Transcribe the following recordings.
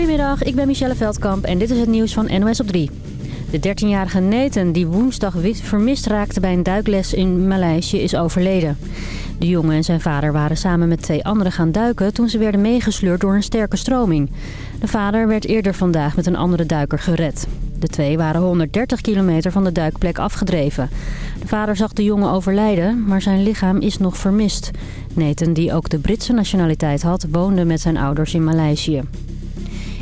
Goedemiddag, ik ben Michelle Veldkamp en dit is het nieuws van NOS op 3. De 13-jarige Nathan, die woensdag vermist raakte bij een duikles in Maleisië, is overleden. De jongen en zijn vader waren samen met twee anderen gaan duiken toen ze werden meegesleurd door een sterke stroming. De vader werd eerder vandaag met een andere duiker gered. De twee waren 130 kilometer van de duikplek afgedreven. De vader zag de jongen overlijden, maar zijn lichaam is nog vermist. Nathan, die ook de Britse nationaliteit had, woonde met zijn ouders in Maleisië.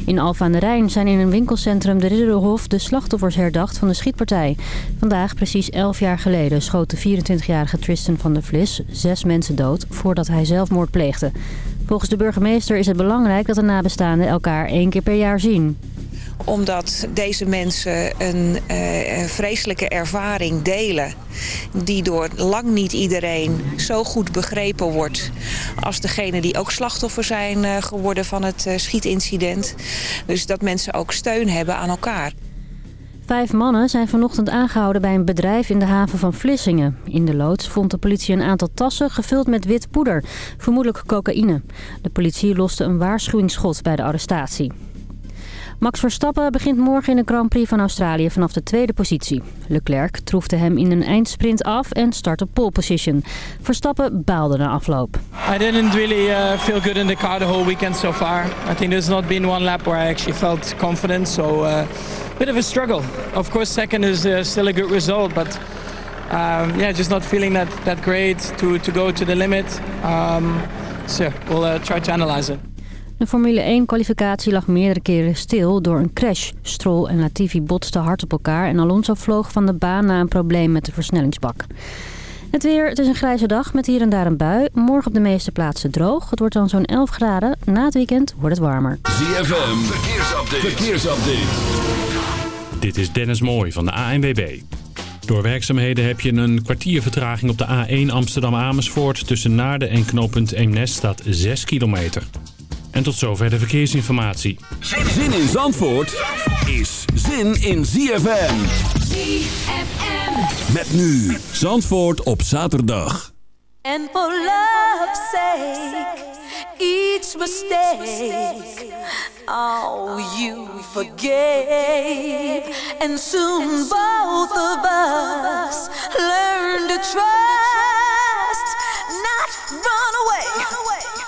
In Alphen aan de Rijn zijn in een winkelcentrum de Ridderhof de slachtoffers herdacht van de schietpartij. Vandaag, precies 11 jaar geleden, schoot de 24-jarige Tristan van der Vlis zes mensen dood voordat hij zelfmoord pleegde. Volgens de burgemeester is het belangrijk dat de nabestaanden elkaar één keer per jaar zien omdat deze mensen een uh, vreselijke ervaring delen... die door lang niet iedereen zo goed begrepen wordt... als degene die ook slachtoffer zijn uh, geworden van het uh, schietincident. Dus dat mensen ook steun hebben aan elkaar. Vijf mannen zijn vanochtend aangehouden bij een bedrijf in de haven van Vlissingen. In de loods vond de politie een aantal tassen gevuld met wit poeder, vermoedelijk cocaïne. De politie loste een waarschuwingsschot bij de arrestatie. Max Verstappen begint morgen in de Grand Prix van Australië vanaf de tweede positie. Leclerc troefde hem in een eindsprint af en start op pole position. Verstappen baalde na afloop. I didn't really uh, feel good in the car the whole weekend so far. I think there's not been one lap where I actually felt confident. So uh, bit of a struggle. Of course second is uh, still a good result, but um, yeah, just not feeling that, that great to, to go to the limit. Um, so we'll uh, try to analyze it. De Formule 1-kwalificatie lag meerdere keren stil door een crash. Stroll en Latifi botsten hard op elkaar en Alonso vloog van de baan na een probleem met de versnellingsbak. Het weer, het is een grijze dag met hier en daar een bui. Morgen op de meeste plaatsen droog. Het wordt dan zo'n 11 graden. Na het weekend wordt het warmer. ZFM, verkeersupdate. verkeersupdate. Dit is Dennis Mooij van de ANWB. Door werkzaamheden heb je een kwartier vertraging op de A1 Amsterdam-Amersfoort. Tussen Naarden en knooppunt Eemnes staat 6 kilometer. En tot zover de verkeersinformatie. Zin in Zandvoort is zin in ZFM. ZFM. Met nu Zandvoort op zaterdag. And for love's sake, each mistake, oh, you forgave. And soon both of us learn to trust, not run away.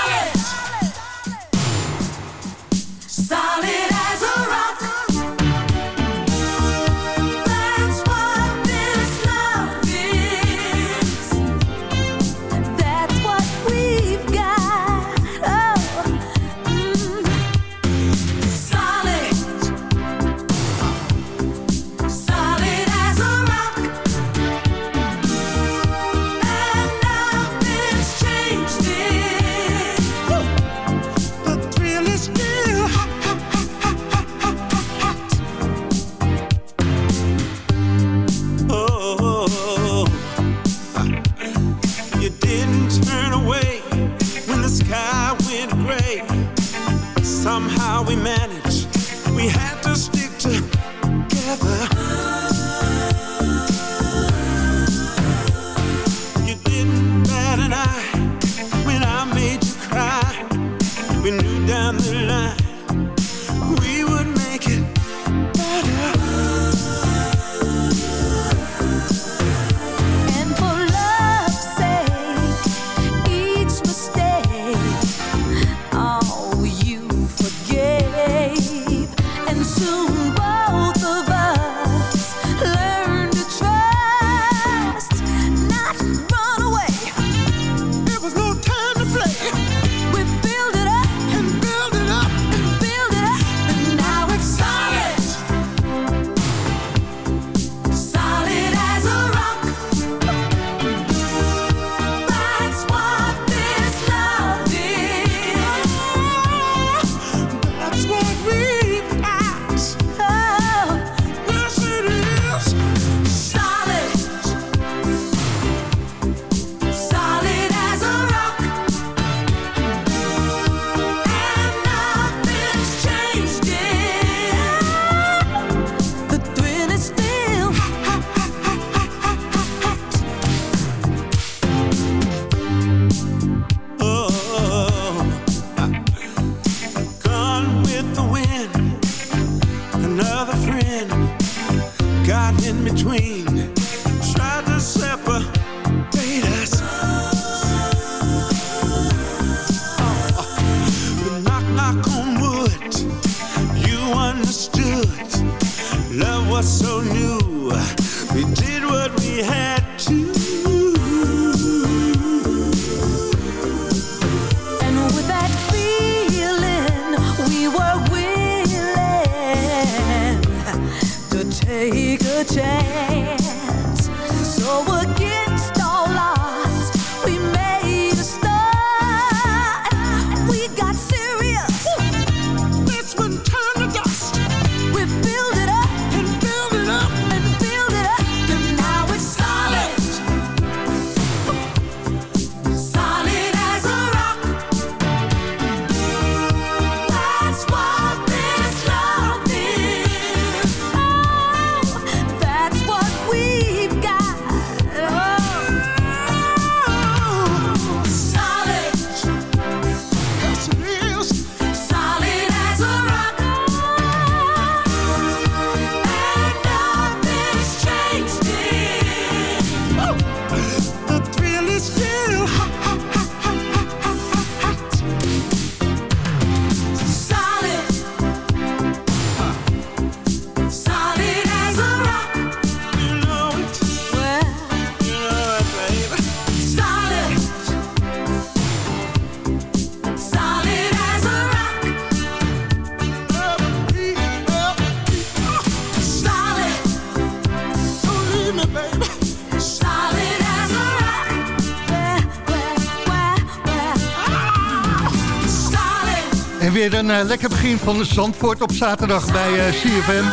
Weer een eh, lekker begin van de Zandvoort op zaterdag bij eh, CFM.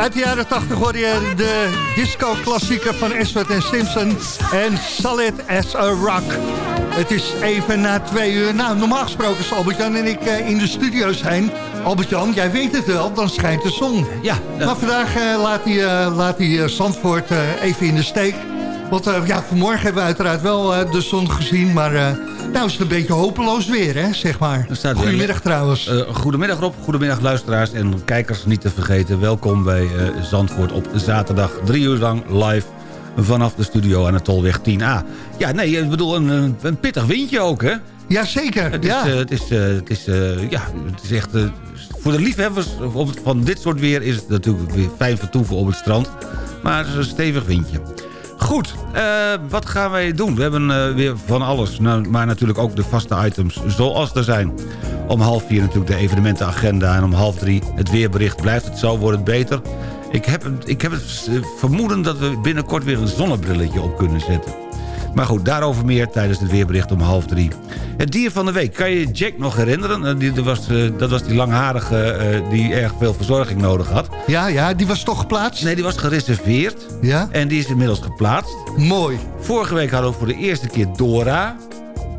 Uit de jaren 80 hoor je de disco-klassieker van Ashford en Simpson en Solid as a Rock. Het is even na twee uur. Nou, normaal gesproken is Albert-Jan en ik eh, in de studio zijn. Albert-Jan, jij weet het wel, dan schijnt de zon. Ja, Maar vandaag laat hij, laat hij Zandvoort even in de steek. Want ja, vanmorgen hebben we uiteraard wel de zon gezien, maar... nou is het een beetje hopeloos weer, hè, zeg maar. Weer- Goedemiddag trouwens. Eh, goedemiddag Rob, goedemiddag luisteraars en kijkers niet te vergeten. Welkom bij eh, Zandvoort op zaterdag. Drie uur lang live vanaf de studio aan de Tolweg 10A. Ja, nee, ik bedoel een, een- pittig windje ook, hè? Jazeker, Het is, ja. eh, het is, het is, ja, het is echt... voor de liefhebbers van dit soort weer is het natuurlijk weer fijn vertoeven op het strand. Maar het is een stevig windje. Goed, eh, wat gaan wij doen? We hebben eh, weer van alles, maar natuurlijk ook de vaste items zoals er zijn. Om half vier natuurlijk de evenementenagenda en om half drie het weerbericht. Blijft het zo, wordt het beter. Ik heb, ik heb het eh, vermoeden dat we binnenkort weer een zonnebrilletje op kunnen zetten. Maar goed, daarover meer tijdens het weerbericht om half drie. Het dier van de week, kan je Jack nog herinneren? Eh, die, dat, was, eh, dat was die langharige eh, die erg veel verzorging nodig had. Ja, ja, die was toch geplaatst? Nee, die was gereserveerd Ja, en die is inmiddels geplaatst. mooi. Vorige week hadden we voor de eerste keer Dora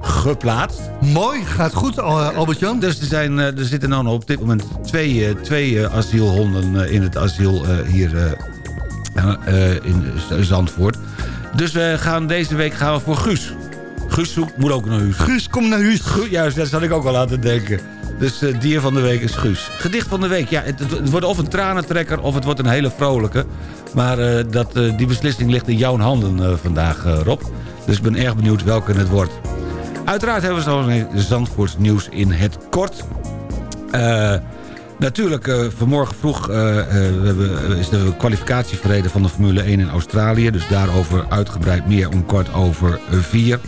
geplaatst. Mooi, gaat goed, Al- Albert-Jan. Dus er, zijn, er zitten nou op dit moment twee, twee asielhonden in het asiel hier in Zandvoort. Dus we gaan deze week gaan we voor Guus. Guus zoekt, moet ook naar huis. Guus, kom naar huis. Juist, dat zat ik ook al aan te denken. Dus eh, dier van de week is Guus. Gedicht van de week, ja, het, het wordt of een tranentrekker of het wordt een hele vrolijke. Maar eh, dat, eh, die beslissing ligt in jouw handen vandaag, Rob. Dus ik ben erg benieuwd welke het wordt. Uiteraard hebben we zo'n Zandvoorts nieuws in het kort. Eh, natuurlijk, eh, vanmorgen vroeg eh, eh, is de kwalificatie verreden van de Formule 1 in Australië. Dus daarover uitgebreid meer om kort over vier.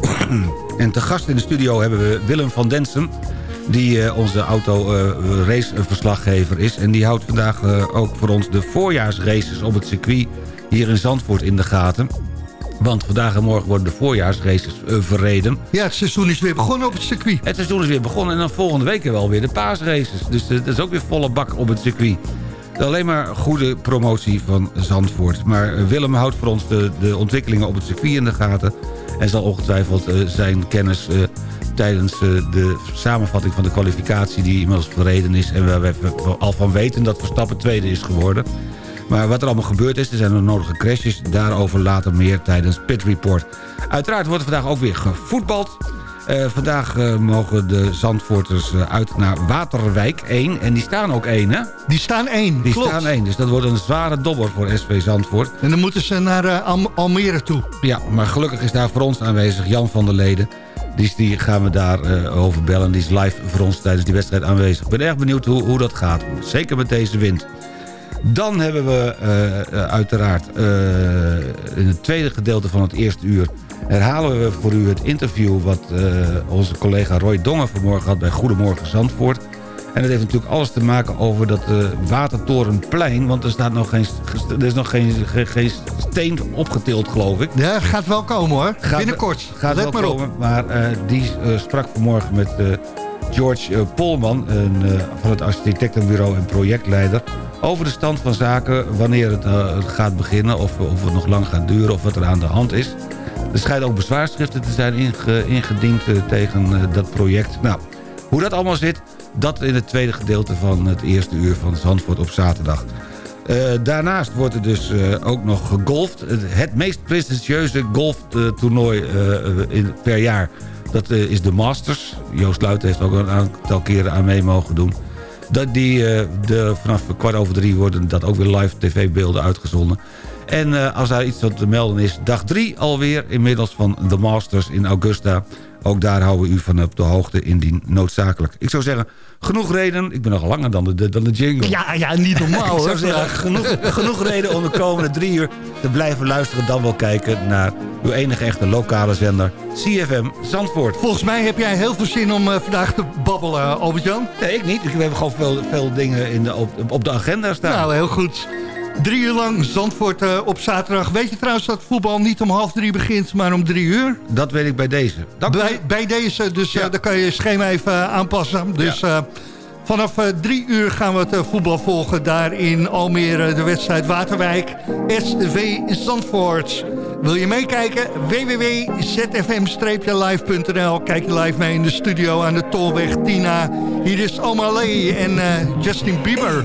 En te gast in de studio hebben we Willem van Densen... die onze auto-raceverslaggever is. En die houdt vandaag ook voor ons de voorjaarsraces op het circuit... hier in Zandvoort in de gaten. Want vandaag en morgen worden de voorjaarsraces eh, verreden. Ja, het seizoen is weer begonnen op het circuit. Het seizoen is weer begonnen en dan volgende week wel weer de paasraces. Dus eh, dat is ook weer volle bak op het circuit. Alleen maar goede promotie van Zandvoort. Maar eh, Willem houdt voor ons de, de ontwikkelingen op het circuit in de gaten... en zal ongetwijfeld zijn kennis tijdens de samenvatting van de kwalificatie... die inmiddels verreden is en waar we al van weten dat Verstappen tweede is geworden... Maar wat er allemaal gebeurd is, er zijn nog nodige crashes. Daarover later meer tijdens Pit Report. Uiteraard wordt er vandaag ook weer gevoetbald. Eh, vandaag eh, mogen de Zandvoorters eh, uit naar Waterwijk 1. En die staan ook 1, hè? Die staan één, Die klopt. staan 1. Dus dat wordt een zware dobber voor SV Zandvoort. En dan moeten ze naar Al- Almere toe. Ja, maar gelukkig is daar voor ons aanwezig Jan van der Leden. Die, die gaan we daarover over bellen. Die is live voor ons tijdens die wedstrijd aanwezig. Ik ben erg benieuwd hoe, hoe dat gaat. Zeker met deze wind. Dan hebben we eh, eh, uiteraard eh, in het tweede gedeelte van het eerste uur... herhalen we voor u het interview wat onze collega Roy Dongen vanmorgen had... bij Goedemorgen Zandvoort. En dat heeft natuurlijk alles te maken over dat Watertorenplein... want er, staat nog geen, er is nog geen, geen, geen steen opgetild, geloof ik. Ja, gaat wel komen hoor. Gaat- Binnenkort. Gaat Let wel maar op. komen, maar die sprak vanmorgen met George eh, Polman... eh, van het architectenbureau en projectleider... over de stand van zaken, wanneer het eh, gaat beginnen... Of, of het nog lang gaat duren of wat er aan de hand is. Er schijnen ook bezwaarschriften te zijn inge- ingediend tegen dat project. Nou, hoe dat allemaal zit, dat in het tweede gedeelte van het eerste uur van Zandvoort op zaterdag. Daarnaast wordt er dus ook nog gegolfd. Het, het meest prestigieuze golftoernooi per jaar... dat eh, is de Masters. Joost Luiten heeft ook een aantal keren aan mee mogen doen. Dat die, eh, de, vanaf kwart over drie worden dat ook weer live tv-beelden uitgezonden. En eh, als daar iets te melden is, dag drie alweer inmiddels van de Masters in Augusta. Ook daar houden we u van op de hoogte indien noodzakelijk. Ik zou zeggen, genoeg reden. Ik ben nog langer dan de, dan de jingle. Ja, ja, niet normaal Ik hoor. zou zeggen, genoeg, genoeg reden om de komende drie uur te blijven luisteren... dan wel kijken naar uw enige echte lokale zender, CFM Zandvoort. Volgens mij heb jij heel veel zin om eh, vandaag te babbelen, Albert-Jan. Nee, ik niet. We hebben gewoon veel, veel dingen in de, op, op de agenda staan. Nou, heel goed. Drie uur lang Zandvoort eh, op zaterdag. Weet je trouwens dat voetbal niet om half drie begint, maar om drie uur? Dat weet ik bij deze. Bij, bij deze, dus eh, Ja. dan kan je je schema even eh, aanpassen. Dus vanaf drie uur gaan we het voetbal volgen. Daar in Almere, de wedstrijd Waterwijk, SV Zandvoort. Wil je meekijken? www.zfm-live.nl Kijk je live mee in de studio aan de Tolweg Tina. Hier is Omalay en eh, Justin Bieber.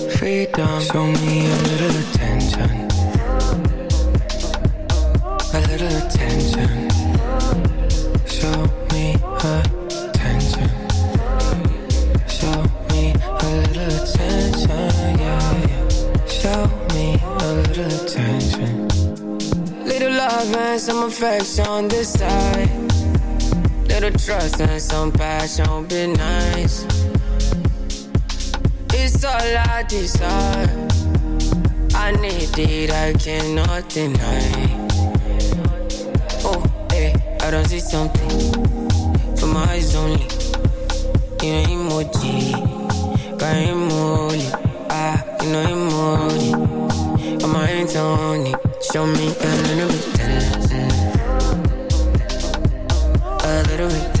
freedom? Show me a little attention. A little attention. Show me attention. Show me a little attention, yeah, yeah. Show me a little attention. Little love and some affection on this side. Little trust and some passion, be nice. It's all I desire. I need it, I cannot deny. Oh, hey, I don't see something for my eyes only. You know emoji, got emoji. Ah, you know emoji. On my hands on it, show me a little bit. A little bit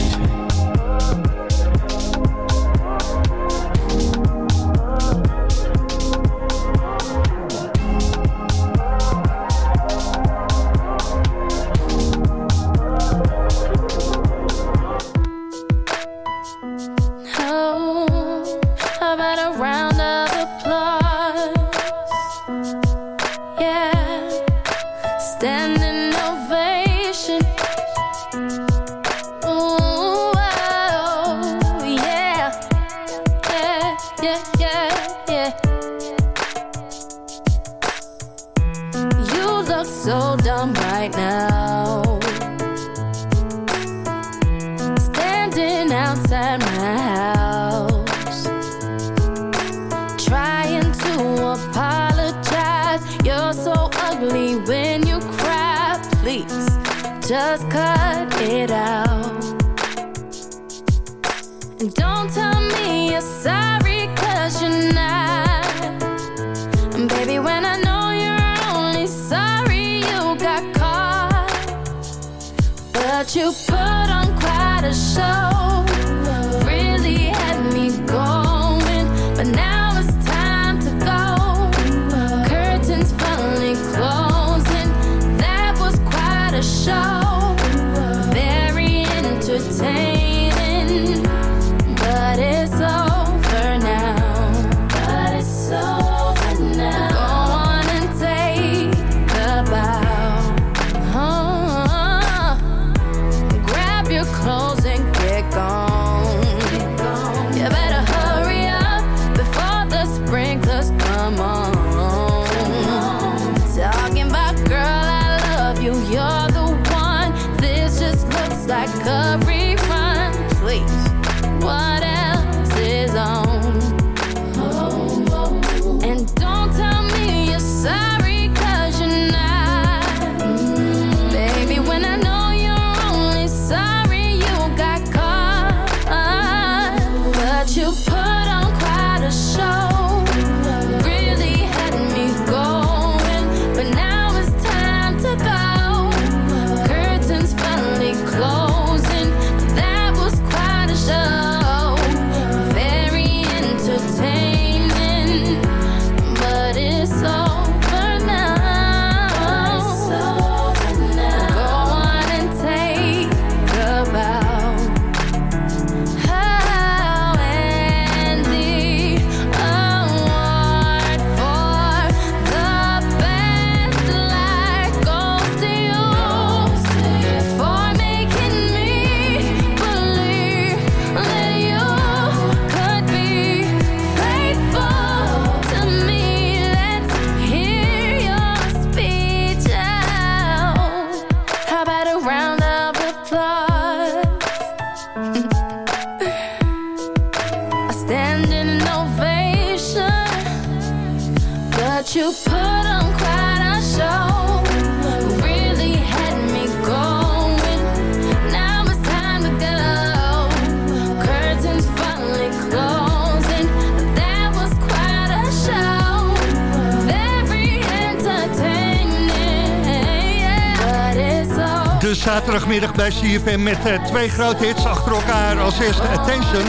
Bij CFM met eh, twee grote hits achter elkaar. Als eerste Attention.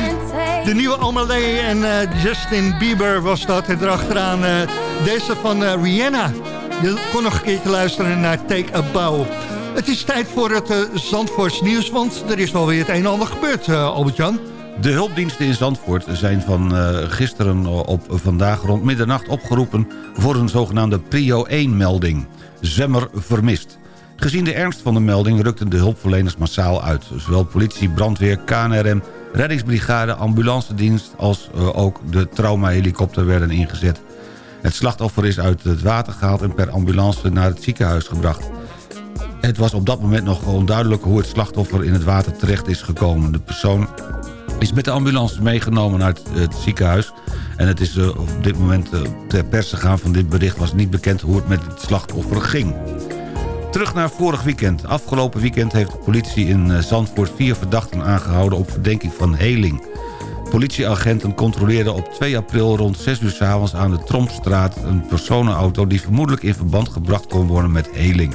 De nieuwe Amelie en eh, Justin Bieber was dat. En erachteraan eh, deze van Rihanna. Je kon nog een keertje luisteren naar Take a Bow. Het is tijd voor het Zandvoorts nieuws, want er is wel weer het een en ander gebeurd, Albert-Jan. De hulpdiensten in Zandvoort zijn van gisteren op vandaag rond middernacht opgeroepen... voor een zogenaamde Prio 1-melding. Zwemmer vermist. Gezien de ernst van de melding rukten de hulpverleners massaal uit. Zowel politie, brandweer, KNRM, reddingsbrigade, ambulancedienst... als eh, ook de traumahelikopter werden ingezet. Het slachtoffer is uit het water gehaald en per ambulance naar het ziekenhuis gebracht. Het was op dat moment nog onduidelijk hoe het slachtoffer in het water terecht is gekomen. De persoon is met de ambulance meegenomen uit het ziekenhuis. En het is eh, op dit moment eh, ter pers gegaan van dit bericht... was niet bekend hoe het met het slachtoffer ging. Terug naar vorig weekend. Afgelopen weekend heeft de politie in eh, Zandvoort vier verdachten aangehouden... op verdenking van heling. Politieagenten controleerden op 2 april rond 6 uur 's avonds aan de Trompstraat... een personenauto die vermoedelijk in verband gebracht kon worden met heling.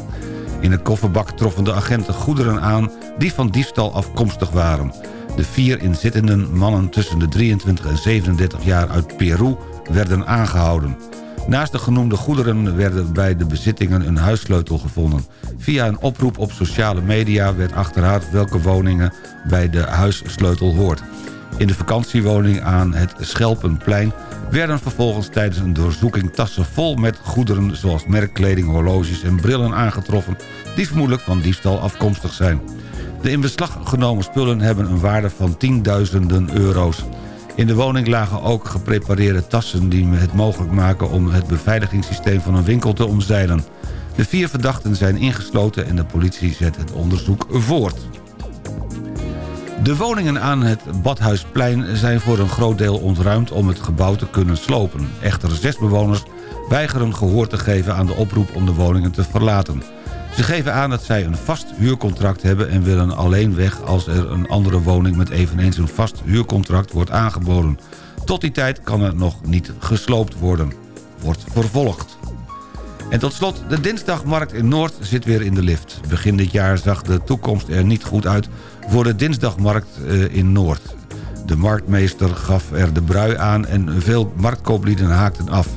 In de kofferbak troffen de agenten goederen aan die van diefstal afkomstig waren. De vier inzittenden mannen tussen de 23 en 37 jaar uit Peru werden aangehouden. Naast de genoemde goederen werden bij de bezittingen een huissleutel gevonden. Via een oproep op sociale media werd achterhaald welke woningen bij de huissleutel hoort. In de vakantiewoning aan het Schelpenplein werden vervolgens tijdens een doorzoeking tassen vol met goederen zoals merkkleding, horloges en brillen aangetroffen die vermoedelijk van diefstal afkomstig zijn. De in beslag genomen spullen hebben een waarde van tienduizenden euro's. In de woning lagen ook geprepareerde tassen die het mogelijk maken om het beveiligingssysteem van een winkel te omzeilen. De vier verdachten zijn ingesloten en de politie zet het onderzoek voort. De woningen aan het Badhuisplein zijn voor een groot deel ontruimd om het gebouw te kunnen slopen. Echter zes bewoners weigeren gehoor te geven aan de oproep om de woningen te verlaten. Ze geven aan dat zij een vast huurcontract hebben en willen alleen weg als er een andere woning met eveneens een vast huurcontract wordt aangeboden. Tot die tijd kan er nog niet gesloopt worden. Wordt vervolgd. En tot slot, de dinsdagmarkt in Noord zit weer in de lift. Begin dit jaar zag de toekomst er niet goed uit voor de dinsdagmarkt eh, in Noord. De marktmeester gaf er de brui aan en veel marktkooplieden haakten af.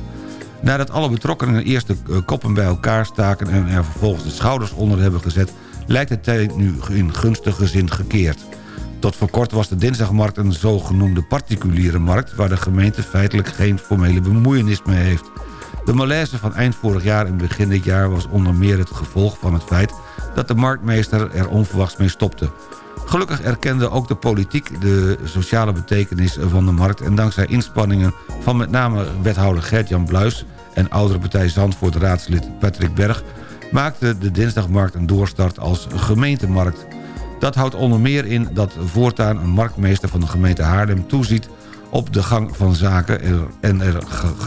Nadat alle betrokkenen eerst de eh, koppen bij elkaar staken... en er vervolgens de schouders onder hebben gezet... lijkt het tijd nu in gunstige zin gekeerd. Tot voor kort was de dinsdagmarkt een zogenoemde particuliere markt... waar de gemeente feitelijk geen formele bemoeienis mee heeft. De malaise van eind vorig jaar en begin dit jaar was onder meer het gevolg van het feit... dat de marktmeester er onverwachts mee stopte. Gelukkig erkende ook de politiek de sociale betekenis van de markt... en dankzij inspanningen van met name wethouder Gert-Jan Bluis... en oudere partij Zandvoort raadslid Patrick Berg... maakte de dinsdagmarkt een doorstart als gemeentemarkt. Dat houdt onder meer in dat voortaan een marktmeester van de gemeente Haarlem toeziet op de gang van zaken en,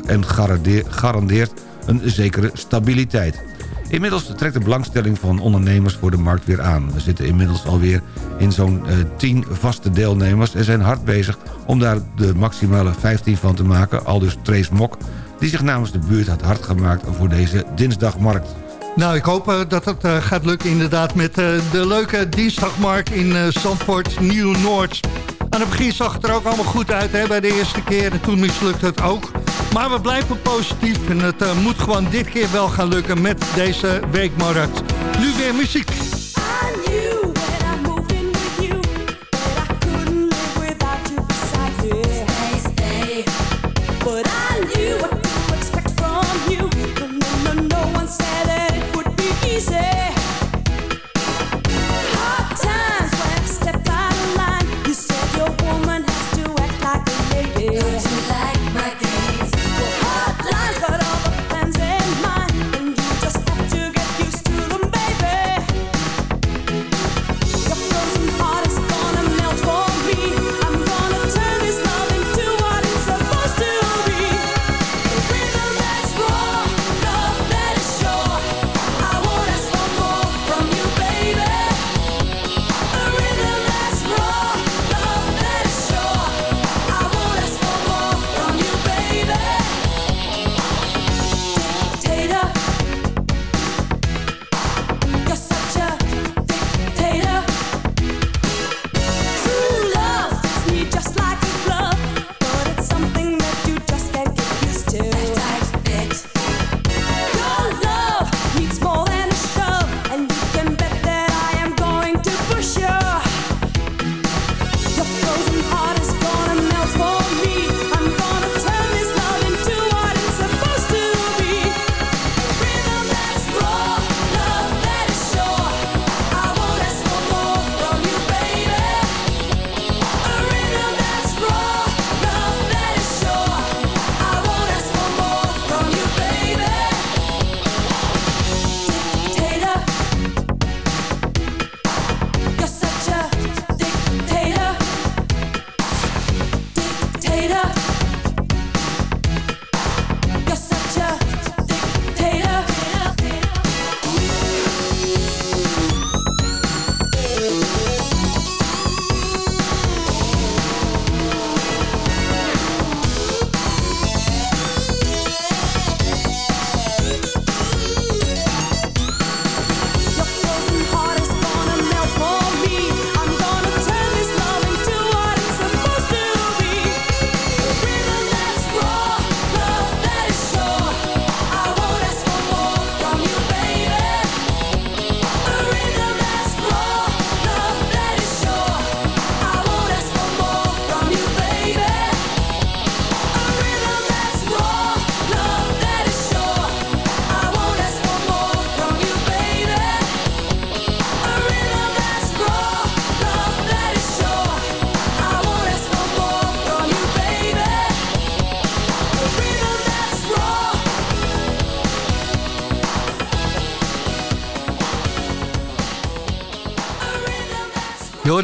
en garandeer- garandeert een zekere stabiliteit. Inmiddels trekt de belangstelling van ondernemers voor de markt weer aan. We zitten inmiddels alweer in zo'n eh, 10 vaste deelnemers... en zijn hard bezig om daar de maximale 15 van te maken. Al dus Trace Mok, die zich namens de buurt had hard gemaakt voor deze dinsdagmarkt. Nou, ik hoop eh, dat het eh, gaat lukken inderdaad met eh, de leuke dinsdagmarkt in Zandvoort Nieuw-Noord. Aan het begin zag het er ook allemaal goed uit hè, bij de eerste keer en toen mislukte het ook. Maar we blijven positief en het moet gewoon dit keer wel gaan lukken met deze weekmarkt. Nu weer muziek.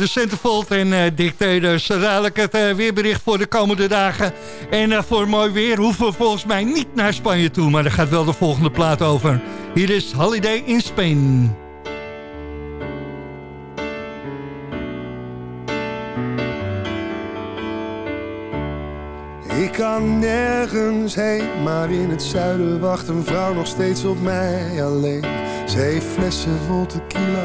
De Centerfold en uh, Dick Teders. Dadelijk het uh, weerbericht voor de komende dagen. En uh, voor mooi weer hoeven we volgens mij niet naar Spanje toe. Maar daar gaat wel de volgende plaat over. Hier is Holiday in Spain. Ik kan nergens heen, maar in het zuiden wacht een vrouw nog steeds op mij alleen. Ze heeft flessen vol tequila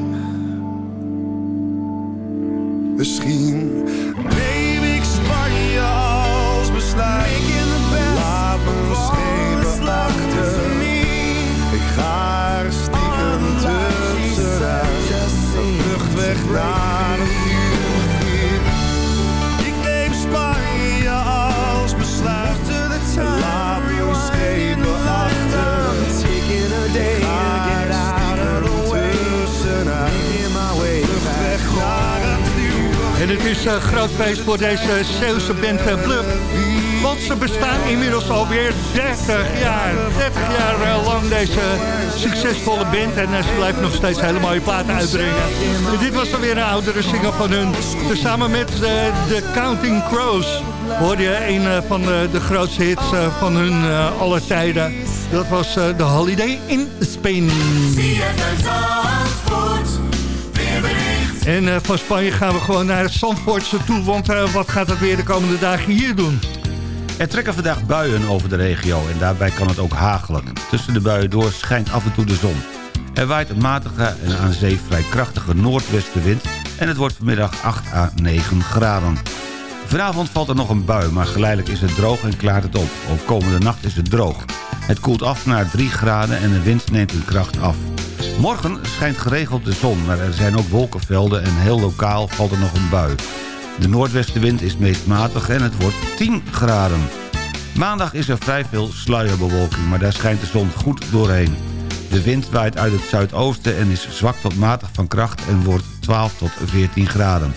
Misschien neem ik Spanje als besluit. Laat me schepen achter. Ik ga er stiekem tussenuit. Een vlucht weg naar een En het is een groot feest voor deze Zeeuwse band eh, Blub. Want ze bestaan inmiddels alweer 30 jaar. 30 jaar eh, lang deze succesvolle band. En eh, ze blijven nog steeds hele mooie platen uitbrengen. En dit was dan weer een oudere single van hun. Samen met de Counting Crows hoorde je een eh, van de, de grootste hits eh, van hun eh, alle tijden. Dat was eh, The Holiday in Spain. En eh, van Spanje gaan we gewoon naar het Zandvoortse toe. Want eh, wat gaat het weer de komende dagen hier doen? Er trekken vandaag buien over de regio en daarbij kan het ook hagelen. Tussen de buien door schijnt af en toe de zon. Er waait een matige en aan zee vrij krachtige noordwestenwind... en het wordt vanmiddag 8 à 9 graden. Vanavond valt er nog een bui, maar geleidelijk is het droog en klaart het op. Ook komende nacht is het droog. Het koelt af naar 3 graden en de wind neemt in kracht af. Morgen schijnt geregeld de zon, maar er zijn ook wolkenvelden... en heel lokaal valt er nog een bui. De noordwestenwind is meest matig en het wordt 10 graden. Maandag is er vrij veel sluierbewolking, maar daar schijnt de zon goed doorheen. De wind waait uit het zuidoosten en is zwak tot matig van kracht... en wordt 12 tot 14 graden.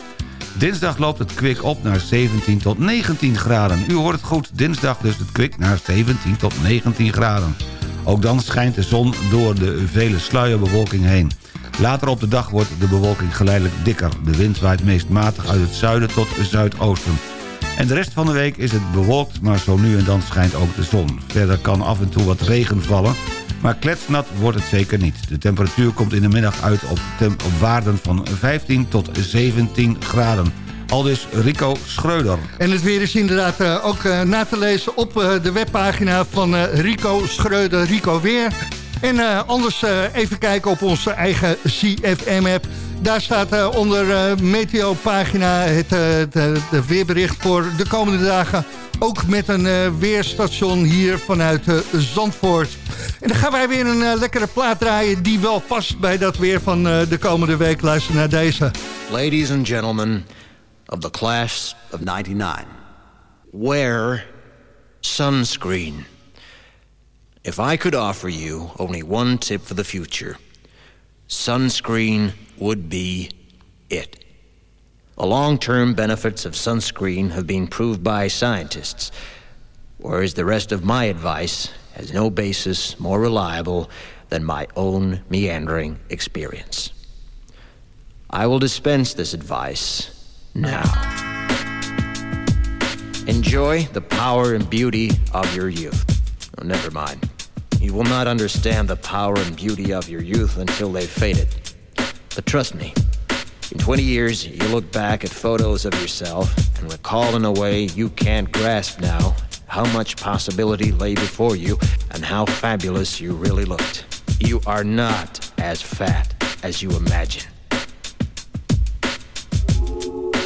Dinsdag loopt het kwik op naar 17 tot 19 graden. U hoort het goed, dinsdag dus het kwik naar 17 tot 19 graden. Ook dan schijnt de zon door de vele sluierbewolking heen. Later op de dag wordt de bewolking geleidelijk dikker. De wind waait meest matig uit het zuiden tot het zuidoosten. En de rest van de week is het bewolkt, maar zo nu en dan schijnt ook de zon. Verder kan af en toe wat regen vallen, Maar kletsnat wordt het zeker niet. De temperatuur komt in de middag uit op, op waarden van 15 tot 17 graden. Aldus Rico Schreuder. En het weer is inderdaad eh, ook eh, na te lezen op eh, de webpagina van eh, Rico Schreuder, Rico Weer. En eh, anders eh, even kijken op onze eigen CFM-app. Daar staat eh, onder eh Meteo-pagina het eh, de, de weerbericht voor de komende dagen. Ook met een eh, weerstation hier vanuit eh, Zandvoort. En dan gaan wij weer een lekkere plaat draaien die wel past bij dat weer van eh, de komende week. Luister naar deze. Ladies and gentlemen of the class of 99, wear sunscreen. If I could offer you only one tip for the future, sunscreen would be it. The long term benefits of sunscreen have been proved by scientists, whereas the rest of my advice has no basis more reliable than my own meandering experience. I will dispense this advice now. Enjoy the power and beauty of your youth. Oh, never mind. You will not understand the power and beauty of your youth until they've faded. But trust me, in 20 years, you look back at photos of yourself and recall in a way you can't grasp now how much possibility lay before you and how fabulous you really looked. You are not as fat as you imagine.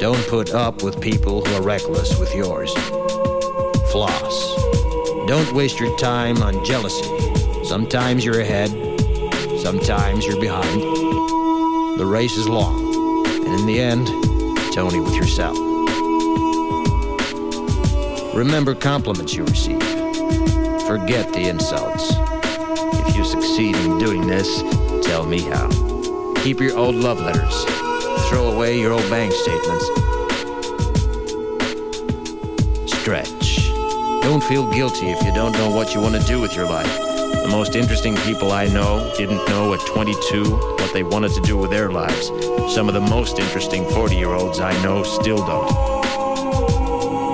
Don't put up with people who are reckless with yours. Floss. Don't waste your time on jealousy. Sometimes you're ahead, sometimes you're behind. The race is long, and in the end, it's only with yourself. Remember compliments you receive. Forget the insults. If you succeed in doing this, tell me how. Keep your old love letters. Throw away your old bank statements. Stretch. Don't feel guilty if you don't know what you want to do with your life. The most interesting people I know didn't know at 22 what they wanted to do with their lives. Some of the most interesting 40 year olds I know still don't.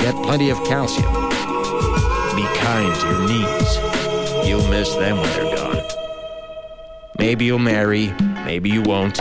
Get plenty of calcium. Be kind to your knees. You'll miss them when they're gone. Maybe you'll marry, maybe you won't.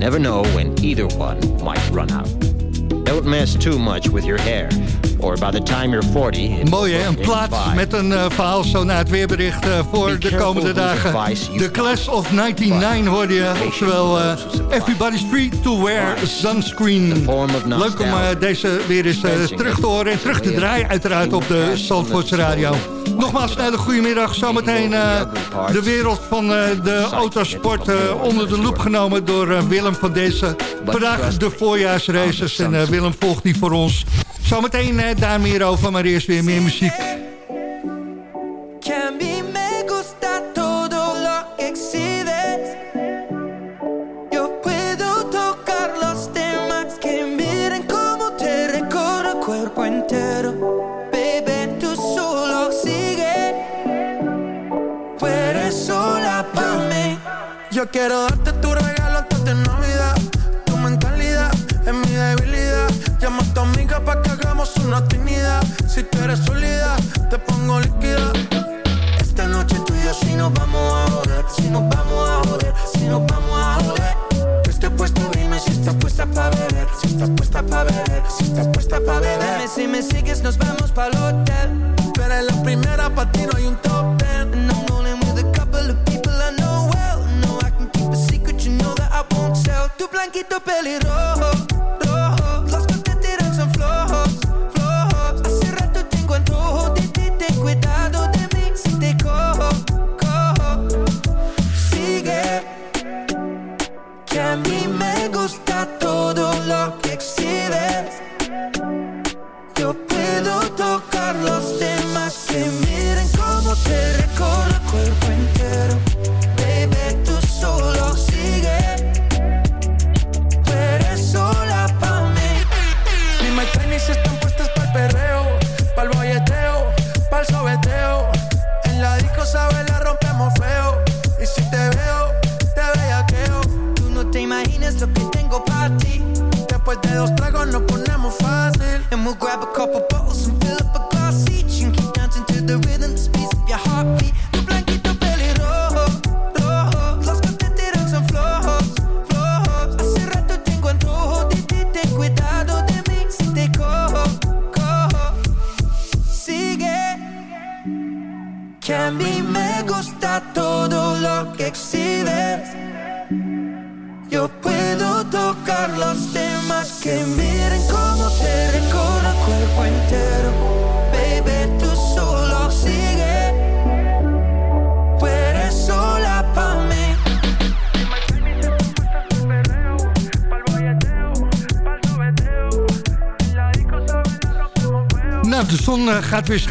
Never know when either one might run out. Don't mess too much with your hair. Or by the time you're 40... it Mooi hè, een plaat met een eh, verhaal zo na het weerbericht eh, voor de komende dagen. De Class of 99 hoorde je, oftewel eh, Everybody's Free to Wear Sunscreen. Leuk om deze weer eens terug te horen en terug te draaien uiteraard op de Zandvoortse Radio. Nogmaals een hele goede middag. Zometeen eh, de wereld van eh, de autosport eh, onder de loep genomen door Willem van deze. Vandaag de voorjaarsraces en Willem volgt die voor ons. Zometeen daar meer over, maar eerst weer meer muziek. Quiero darte tu regalo antes de Navidad. Tu mentalidad es mi debilidad. Llama a tu amiga pa' que hagamos una trinidad. Si tú eres sólida, te pongo líquida. Esta noche tú y yo si nos vamos a joder, si nos vamos a joder, si nos vamos a joder. Yo estoy puesto, dime si estás puesta pa' beber, si estás puesta pa' beber, si estás puesta pa' beber. Dime si me sigues, nos vamos pa'l hotel. Tú eres la primera, pa' ti no hay un blanquito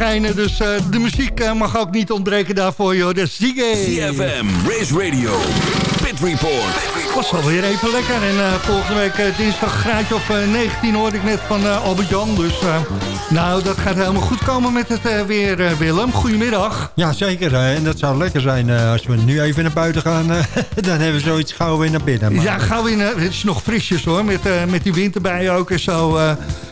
weer dus eh, de muziek eh, mag ook niet ontbreken daarvoor, joh. Dus Ziggy. CFM, Race Radio, Pit Report. was alweer even lekker. En eh, volgende week dinsdag graadje of eh, 19 hoorde ik net van eh, Albert Jan. Dus eh, nou, dat gaat helemaal goed komen met het eh, weer, Willem. Goedemiddag. Ja, zeker. En dat zou lekker zijn eh, als we nu even naar buiten gaan. eh, dan hebben we zoiets gauw weer naar binnen. Maar, Ja, gauw in. eh, het is nog frisjes hoor, met, eh, met die wind erbij ook en zo.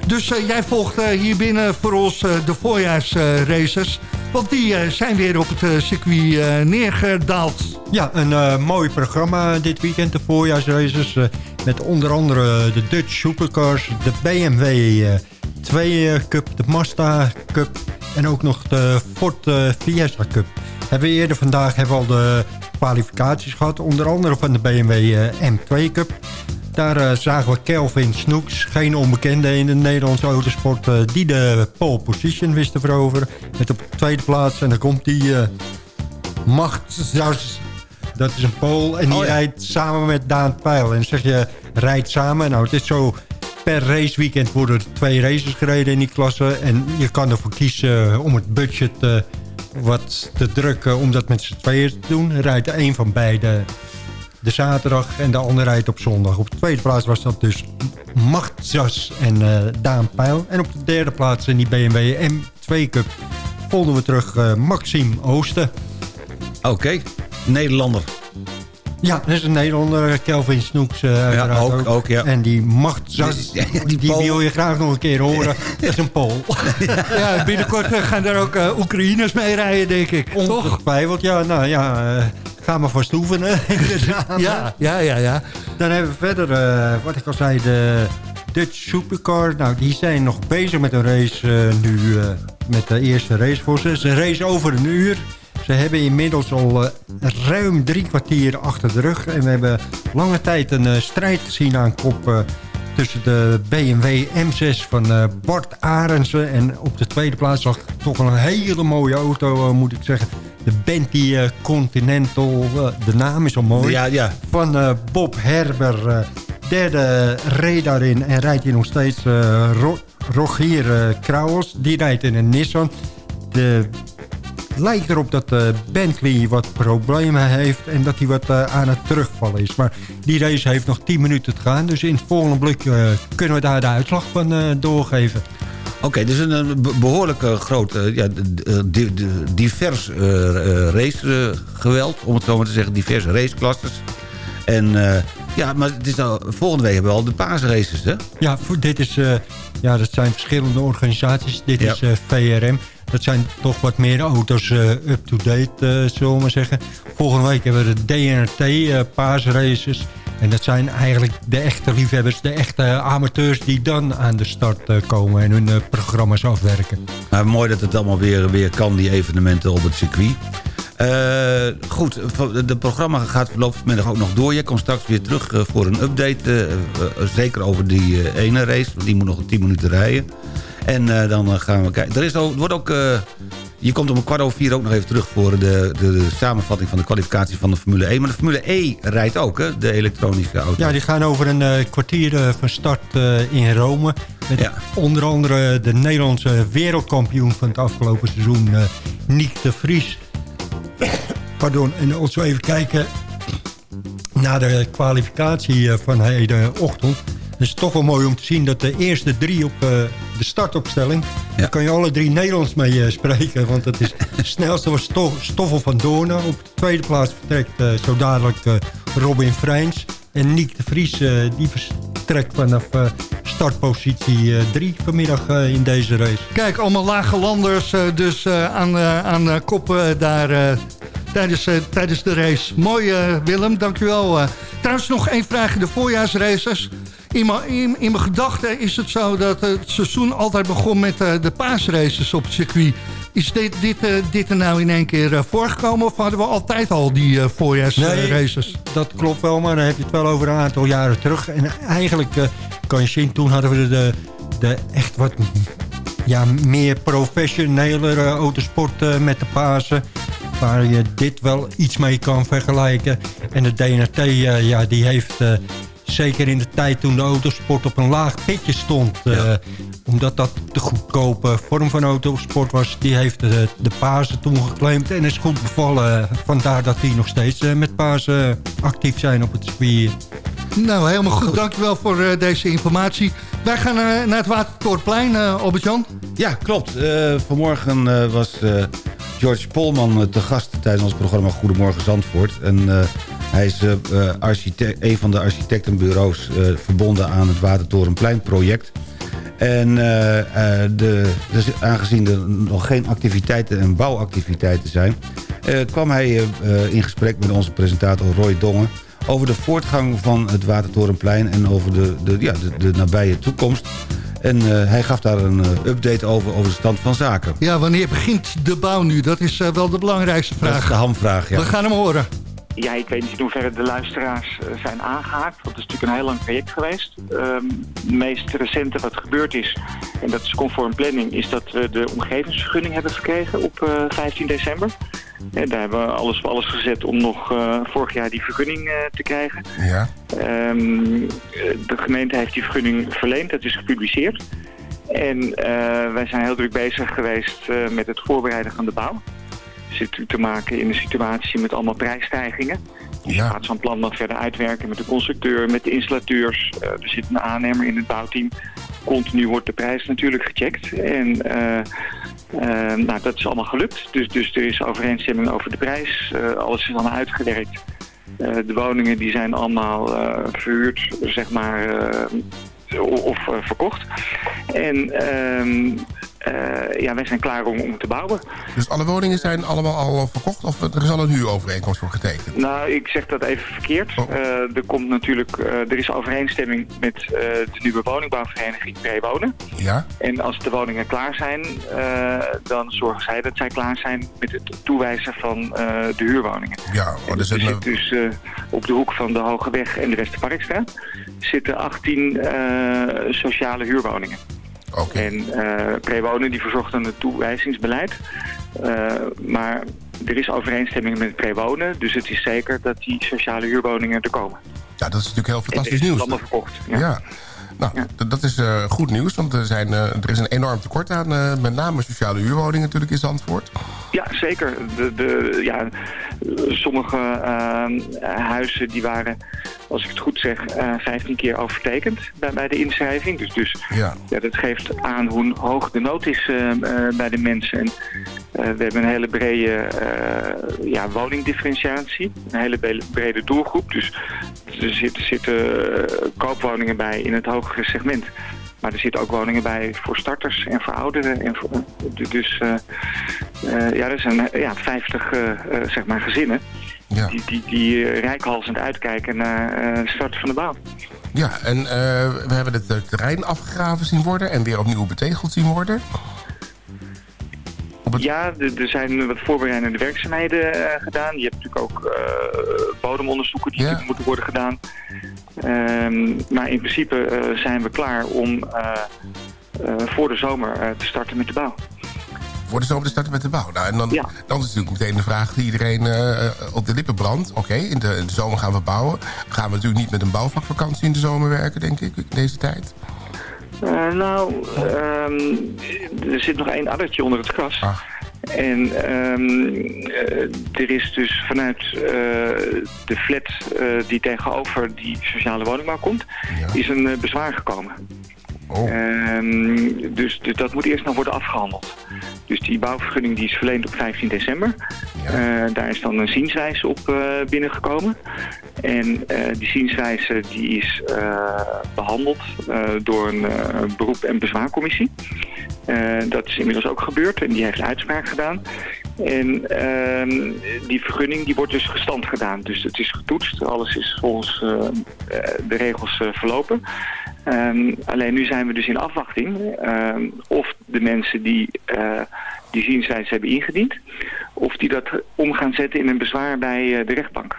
Dus eh, jij volgt eh, hier binnen voor ons eh, de voorjaarsraces. want die zijn weer op het circuit neergedaald. Ja, een mooi programma dit weekend, de voorjaarsraces. met onder andere de Dutch Supercars, de BMW eh 2 eh, Cup, de Mazda Cup en ook nog de Ford Fiesta Cup. Hebben eerder vandaag hebben al de kwalificaties gehad, onder andere van de BMW eh, M2 Cup. Daar eh, zagen we Kelvin Snoeks, geen onbekende in de Nederlandse autosport... eh, die de pole position wist te veroveren. Met op de tweede plaats. En dan komt die eh Macht... Dat is een Pool en die Oh ja. rijdt samen met Daan Pijl. En dan zeg je, rijdt samen. Nou, het is zo... Per raceweekend worden er twee races gereden in die klasse. En je kan ervoor kiezen om het budget wat te drukken... om dat met z'n tweeën te doen. Rijdt een van beide de zaterdag en de ander rijdt op zondag. Op de tweede plaats was dat dus Machtzas en eh, Daan Pijl. En op de derde plaats in die BMW M2 Cup vonden we terug eh, Maxime Oosten. Oké, Nederlander. Ja, dat is een Nederlander, Kelvin Snoeks uh, uiteraard ook, ook, ja. En die macht, Ja, die, wil je graag nog een keer horen. Dat is een Pool. Ja, binnenkort eh, gaan daar ook eh, Oekraïners mee rijden, denk ik. Toch? Ongetwijfeld, ja. Nou ja, eh, ga maar vast oefenen. Ja, ja, ja, ja. Dan hebben we verder, eh, wat ik al zei, de Dutch Supercar. Nou, die zijn nog bezig met een race eh, nu, eh, met de eerste race voor ze. Ze race over een uur. Ze hebben inmiddels al ruim drie kwartier achter de rug. En we hebben lange tijd een strijd gezien aan kop... tussen de BMW M6 van eh, Bart Arendsen. En op de tweede plaats zag ik toch een hele mooie auto, eh, moet ik zeggen. De Bentley eh, Continental, de naam is al mooi. Ja, ja. Van Bob Herber. derde reed daarin en rijdt hij nog steeds Ro Rogier Krauwels. Die rijdt in een Nissan. De lijkt erop dat eh, Bentley wat problemen heeft... en dat hij wat eh, aan het terugvallen is. Maar die race heeft nog 10 minuten te gaan. Dus in het volgende blik eh, kunnen we daar de uitslag van doorgeven. Oké, dus een, een be- behoorlijk eh, groot, ja, divers racegeweld, om het zo maar te zeggen, diverse raceklasses. En ja, maar het is nou, volgende week hebben we al de paasraces, hè? Ja, voor, dit is, ja, dat zijn verschillende organisaties. Dit Ja. is VRM. Dat zijn toch wat meer auto's eh, up-to-date, eh, zullen we maar zeggen. Volgende week hebben we de DNRT eh paasraces. En dat zijn eigenlijk de echte liefhebbers, de echte amateurs... die dan aan de start komen en hun programma's afwerken. Maar mooi dat het allemaal weer, weer kan, die evenementen op het circuit. Goed, de programma gaat voorlopig vanmiddag ook nog door. Jij komt straks weer terug voor een update. zeker over die ene race, want die moet nog 10 minuten rijden. En eh, dan eh, gaan we kijken. Er, is ook, wordt ook... eh, je komt om een kwart over vier ook nog even terug... voor de, de, de samenvatting van de kwalificatie van de Formule 1. Maar de Formule E rijdt ook, hè? De elektronische auto. Ja, die gaan over een kwartier van start in Rome. Met onder andere de Nederlandse wereldkampioen van het afgelopen seizoen, Niek de Vries. Pardon, en als we even kijken naar de kwalificatie van Het is toch wel mooi om te zien dat de eerste drie op eh, de startopstelling... daar kan je alle drie Nederlands mee eh, spreken. Want het is de snelste was Sto- Stoffel van Doornen. Op de tweede plaats vertrekt eh, zo dadelijk eh, Robin Freins. En Niek de Vries die vertrekt vanaf eh, startpositie 3 vanmiddag eh, in deze race. Kijk, allemaal lage landers eh, dus eh, aan, eh, aan kop daar eh, tijdens, tijdens de race. Mooi Willem, dankjewel. trouwens nog één vraag in de voorjaarsraces. In mijn, gedachten is het zo dat het seizoen altijd begon met eh, de paasraces op het circuit. Is dit, dit, eh, dit er nou in één keer eh, voorgekomen of hadden we altijd al die voorjaarsraces? dat klopt wel, maar dan heb je het wel over een aantal jaren terug. En eigenlijk kan je zien, toen hadden we de, de echt wat ja, meer professionelere autosport met de Pasen. Waar je dit wel iets mee kan vergelijken. En de DNRT, eh, ja, die heeft... eh, Zeker in de tijd toen de autosport op een laag pitje stond. eh, omdat dat de goedkope vorm van autosport was. Die heeft de, de Pasen toen geclaimd en is goed bevallen. Vandaar dat die nog steeds eh, met Pasen actief zijn op het circuit. Nou, helemaal goed. Dankjewel voor eh, deze informatie. Wij gaan eh, naar het Watertorenplein, eh Albert-Jan. Ja, klopt. Eh, vanmorgen eh, was eh, George Polman eh, te gast tijdens ons programma Goedemorgen Zandvoort. En eh, hij is eh, eh, architect, een van de architectenbureaus eh, verbonden aan het Watertorenplein-project. En de, dus aangezien er nog geen activiteiten en bouwactiviteiten zijn... kwam hij in gesprek met onze presentator Roy Dongen... over de voortgang van het Watertorenplein en over de, de, ja, de, de nabije toekomst. En hij gaf daar een update over, over de stand van zaken. Ja, wanneer begint de bouw nu? Dat is wel de belangrijkste vraag. Dat is de hamvraag, ja. We gaan hem horen. Ja, ik weet niet in hoeverre de luisteraars eh, zijn aangehaakt. Want het is natuurlijk een heel lang traject geweest. Ehm, het meest recente wat gebeurd is, en dat is conform planning, is dat we de omgevingsvergunning hebben gekregen op eh, 15 december. En daar hebben we alles voor alles gezet om nog eh, vorig jaar die vergunning eh, te krijgen. Ja. Ehm, eh, de gemeente heeft die vergunning verleend, dat is gepubliceerd. En eh, wij zijn heel druk bezig geweest eh, met het voorbereiden van de bouw. Zit natuurlijk te maken in een situatie met allemaal prijsstijgingen. Je gaat zo'n plan dan verder uitwerken met de constructeur, met de installateurs. Eh, er zit een aannemer in het bouwteam. Continu wordt de prijs natuurlijk gecheckt. En eh, eh, nou, dat is allemaal gelukt. Dus, dus er is overeenstemming over de prijs. Alles is allemaal uitgewerkt. De woningen die zijn allemaal verhuurd, zeg maar, of verkocht. En ehm, eh, ja, wij zijn klaar om, om te bouwen. Dus alle woningen zijn allemaal al verkocht of er is al een huurovereenkomst voor getekend? Nou, ik zeg dat even verkeerd. Oh. Eh, er komt natuurlijk, eh, er is overeenstemming met eh, de nieuwe woningbouwvereniging Prewonen. Ja? En als de woningen klaar zijn, eh, dan zorgen zij dat zij klaar zijn met het toewijzen van eh, de huurwoningen. Ja, maar er Er zijn... zit dus eh, op de hoek van de Hoge Weg en de Westerparkstraat zitten 18 eh, sociale huurwoningen. En eh Prewonen die verzorgt dan het toewijzingsbeleid. Eh, maar er is overeenstemming met Prewonen, dus het is zeker dat die sociale huurwoningen er komen. Ja, dat is natuurlijk heel fantastisch Het is nieuws. allemaal verkocht. Ja. Nou, dat is eh, goed nieuws, want er, zijn, eh, er is een enorm tekort aan eh, met name sociale huurwoningen natuurlijk in Zandvoort. Ja, zeker. De, de, ja, sommige eh, huizen die waren, als ik het goed zeg, eh 15 keer overtekend bij, bij de inschrijving. Dus, dus Ja. ja, dat geeft aan hoe hoog de nood is bij de mensen. En, we hebben een hele brede ja, woningdifferentiatie, een hele brede doelgroep. Dus er zitten, zitten koopwoningen bij in het hogere segment. Maar er zitten ook woningen bij voor starters en voor ouderen. En voor, dus eh, eh, ja, er zijn ja, 50 eh, zeg maar gezinnen die, die, die rijkhalsend uitkijken naar de start van de bouw. Ja, en we hebben het terrein afgegraven zien worden en weer opnieuw betegeld zien worden. Ja, er zijn wat voorbereidende werkzaamheden eh, gedaan. Je hebt natuurlijk ook eh, bodemonderzoeken die moeten worden gedaan. Ehm, maar in principe eh, zijn we klaar om voor de zomer te starten met de bouw. Voor de zomer te starten met de bouw. Nou, en dan, dan is natuurlijk meteen de vraag die iedereen op de lippen brandt. Oké, in, de, in de zomer gaan we bouwen. Gaan we natuurlijk niet met een bouwvakvakantie in de zomer werken, denk ik, in deze tijd. Eh, nou, ehm, er zit nog één addertje onder het gras. En ehm, eh, er is dus vanuit eh, de flat die tegenover die sociale woningbouw komt, is een bezwaar gekomen. Ehm, dus, dus dat moet eerst nog worden afgehandeld. Dus die bouwvergunning die is verleend op 15 december. Eh, daar is dan een zienswijze op eh, binnengekomen. En eh, die zienswijze die is eh, behandeld eh, door een beroep- en bezwaarcommissie. Dat is inmiddels ook gebeurd en die heeft uitspraak gedaan. En ehm, die vergunning die wordt dus gestand gedaan. Dus het is getoetst, alles is volgens de regels verlopen. Ehm, alleen nu zijn we dus in afwachting ehm, of de mensen die die zienswijze hebben ingediend, of die dat om gaan zetten in een bezwaar bij eh, de rechtbank.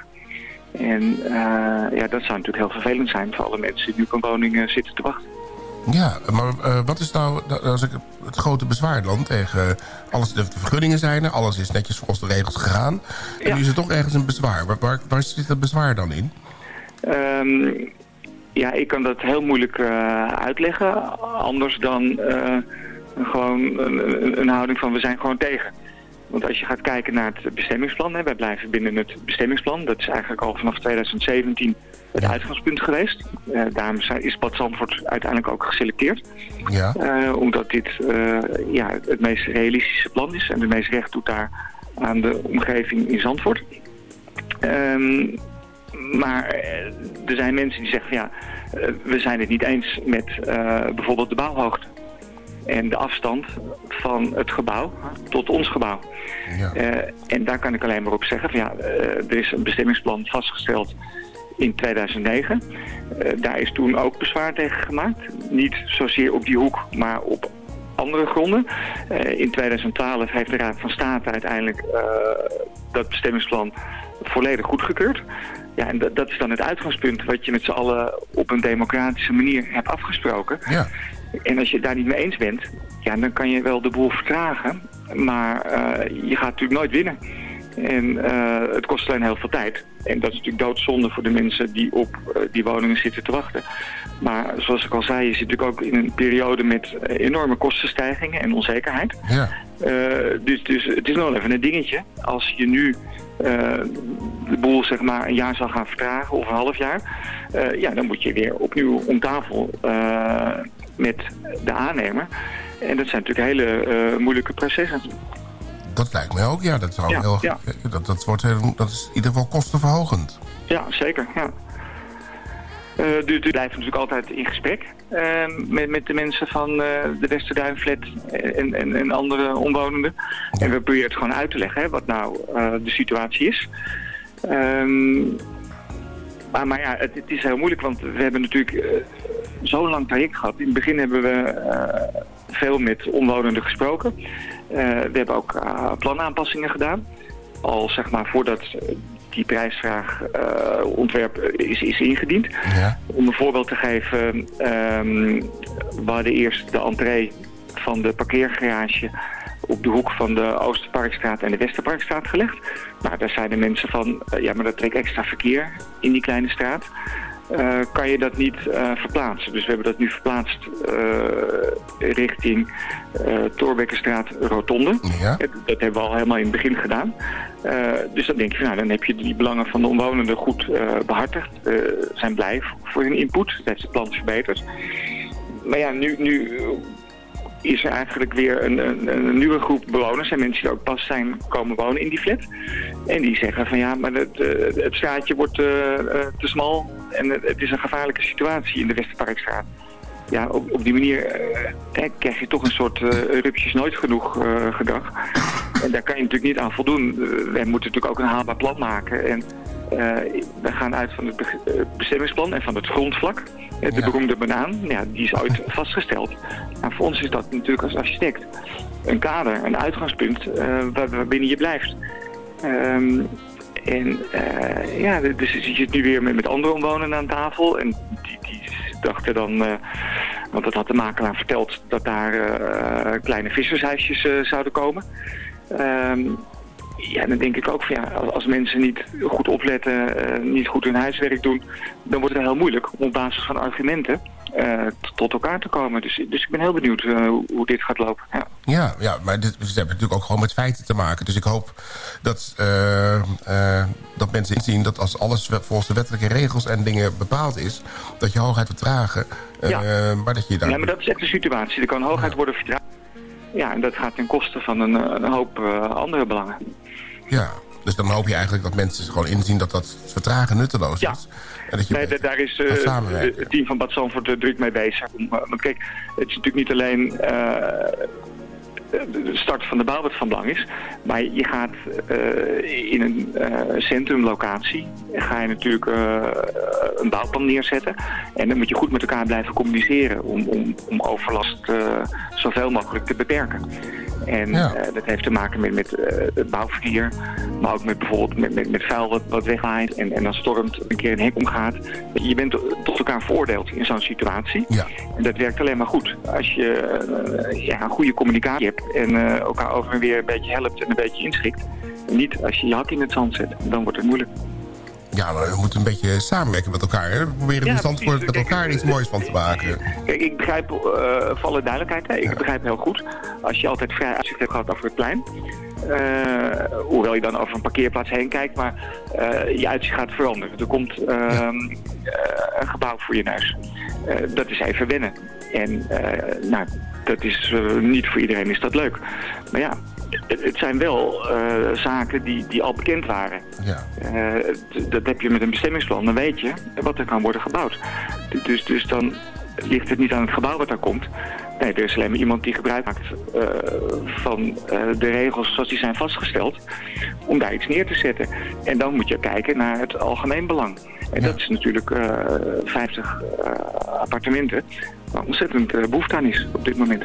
En eh, ja, dat zou natuurlijk heel vervelend zijn voor alle mensen die nu op een woning eh, zitten te wachten. Ja, maar eh, wat is nou als ik het grote bezwaar dan tegen alles, de vergunningen zijn er, alles is netjes volgens de regels gegaan. En nu is er toch ergens een bezwaar. Waar, waar, waar zit dat bezwaar dan in? Ehm, ja, ik kan dat heel moeilijk eh, uitleggen. Anders dan eh, gewoon een, een- een houding van we zijn gewoon tegen. Want als je gaat kijken naar het bestemmingsplan, hè, wij blijven binnen het bestemmingsplan. Dat is eigenlijk al vanaf 2017 het uitgangspunt geweest. Eh, daarom is Bad Zandvoort uiteindelijk ook geselecteerd. Ja. Eh, omdat dit eh, ja, het meest realistische plan is en het meest recht doet daar aan de omgeving in Zandvoort. Ehm, maar er zijn mensen die zeggen, ja, we zijn het niet eens met bijvoorbeeld de bouwhoogte. En de afstand van het gebouw tot ons gebouw. Eh, en daar kan ik alleen maar op zeggen, van, ja, eh, er is een bestemmingsplan vastgesteld in 2009. Eh, daar is toen ook bezwaar tegen gemaakt. Niet zozeer op die hoek, maar op andere gronden. In 2012 heeft de Raad van State uiteindelijk dat bestemmingsplan volledig goedgekeurd. Ja, en dat, dat is dan het uitgangspunt wat je met z'n allen op een democratische manier hebt afgesproken. Ja. En als je het daar niet mee eens bent, ja, dan kan je wel de boel vertragen. Maar eh, je gaat natuurlijk nooit winnen. En eh, het kost alleen heel veel tijd. En dat is natuurlijk doodzonde voor de mensen die op eh, die woningen zitten te wachten. Maar zoals ik al zei, je zit natuurlijk ook in een periode met enorme kostenstijgingen en onzekerheid. Ja. Dus, dus het is nog even een dingetje. Als je nu de boel zeg maar een jaar zal gaan vertragen of een half jaar, ja, dan moet je weer opnieuw om tafel met de aannemer. En dat zijn natuurlijk hele eh, moeilijke processen. Dat lijkt mij ook, ja. Dat, zou Ja, heel, ja. dat, dat, wordt, heel- dat is in ieder geval kostenverhogend. Ja, zeker. Ja. Eh, dus we blijven natuurlijk altijd in gesprek eh, met, met de mensen van eh, de Westerduinflat en, en, en andere omwonenden. En we proberen het gewoon uit te leggen hè, wat nou de situatie is. Ehm, maar, maar ja, het, het is heel moeilijk, want we hebben natuurlijk zo'n lang traject gehad. In het begin hebben we eh, veel met omwonenden gesproken. Eh, we hebben ook eh, planaanpassingen gedaan. Al zeg maar voordat die prijsvraag eh, ontwerp is, is ingediend. Om een voorbeeld te geven, ehm, we hadden eerst de entree van de parkeergarage op de hoek van de Oosterparkstraat en de Westerparkstraat gelegd. Nou, daar zeiden mensen van, ja, maar dat trekt extra verkeer in die kleine straat. Eh, kan je dat niet eh, verplaatsen? Dus we hebben dat nu verplaatst eh, richting Torbekkenstraat Rotonde. Dat hebben we al helemaal in het begin gedaan. Dus dan denk je, nou, dan heb je die belangen van de omwonenden goed eh, behartigd. Eh, zijn blij voor hun input. Dat heeft het plan verbeterd. Maar ja, nu, nu is er eigenlijk weer een, een, een nieuwe groep bewoners. En mensen die ook pas zijn komen wonen in die flat. En die zeggen van ja, maar het, het straatje wordt te smal. En het, is een gevaarlijke situatie in de Westerparkstraat. Ja, op, op die manier eh, krijg je toch een soort eh rupsjes nooit genoeg eh, gedrag. En daar kan je natuurlijk niet aan voldoen. Eh, wij moeten natuurlijk ook een haalbaar plan maken. En we gaan uit van het be- bestemmingsplan en van het grondvlak. De beroemde banaan, ja, die is ooit vastgesteld. Nou, voor ons is dat natuurlijk als architect een kader, een uitgangspunt waar, waarbinnen je blijft. Ehm, en eh, ja, dus zit je nu weer met, met andere omwonenden aan tafel. En die, die dachten dan, eh, want dat had de makelaar verteld, dat daar eh, kleine vissershuisjes zouden komen. Ehm, ja, dan denk ik ook van ja, als, mensen niet goed opletten, eh, niet goed hun huiswerk doen, dan wordt het heel moeilijk om op basis van argumenten eh, tot elkaar te komen. Dus, dus ik ben heel benieuwd eh, hoe, dit gaat lopen. Ja. Ja, ja maar dit, ze hebben natuurlijk ook gewoon met feiten te maken. Dus ik hoop dat, dat mensen inzien dat als alles volgens de wettelijke regels en dingen bepaald is... dat je hoogheid vertragen, eh, maar dat je daar... Ja, maar dat is echt de situatie. Er kan hoogheid worden vertraagd. Ja, en dat gaat ten koste van een, een hoop andere belangen. Ja, dus dan hoop je eigenlijk dat mensen gewoon inzien dat dat vertragen nutteloos is. En dat je Nee, da- daar is eh, het team van Bad Zandvoort er druk mee bezig. Om, eh, Want kijk, het is natuurlijk niet alleen eh, de start van de bouw wat van belang is. Maar je gaat eh, in een eh, centrumlocatie ga je natuurlijk eh, een bouwplan neerzetten. En dan moet je goed met elkaar blijven communiceren om, om, om overlast eh, zoveel mogelijk te beperken. En eh, dat heeft te maken met, met het bouwverkeer, maar ook met bijvoorbeeld met, met, met vuil wat, wat wegwaait en, en dan stormt een keer een hek omgaat. Je bent tot elkaar veroordeeld in zo'n situatie. En dat werkt alleen maar goed als je eh, ja, een goede communicatie hebt en elkaar over en weer een beetje helpt en een beetje inschikt. Niet als je je hak in het zand zet, dan wordt het moeilijk. Ja, maar we moeten een beetje samenwerken met elkaar. Hè? We proberen Ja, in Zandvoort met elkaar iets moois van te maken. Kijk, ik begrijp, eh voor alle duidelijkheid, hè, ik begrijp heel goed. Als je altijd vrij uitzicht hebt gehad over het plein. eh, hoewel je dan over een parkeerplaats heen kijkt, maar eh, je uitzicht gaat veranderen. Er komt ehm, eh, een gebouw voor je neus. Eh, dat is even wennen. En eh, nou, dat is eh, niet voor iedereen is dat leuk. Maar ja, het, het zijn wel eh, zaken die, die al bekend waren. Ja. Eh, dat heb je met een bestemmingsplan. Dan weet je wat er kan worden gebouwd. Dus, dus dan ligt het niet aan het gebouw wat daar komt. Nee, er is alleen maar iemand die gebruik maakt eh, van de regels zoals die zijn vastgesteld. Om daar iets neer te zetten. En dan moet je kijken naar het algemeen belang. En dat is natuurlijk eh 50 eh, appartementen waar ontzettend eh, behoefte aan is op dit moment.